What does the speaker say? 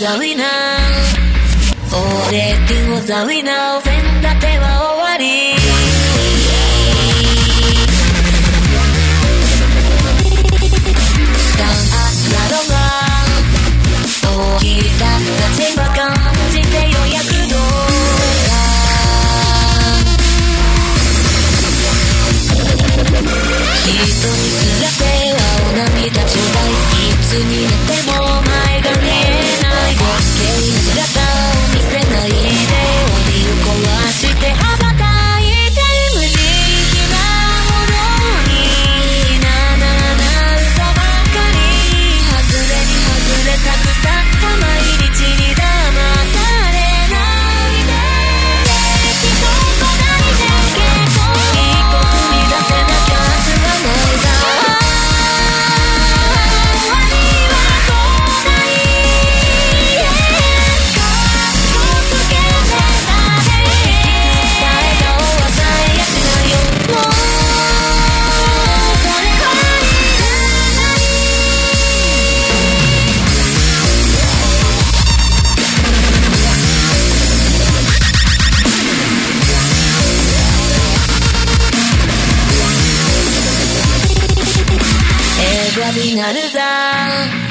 ざいな。俺君をざりな。戦立ては終わり。人にすら手はお涙ちょうだいいつになってもになるさ。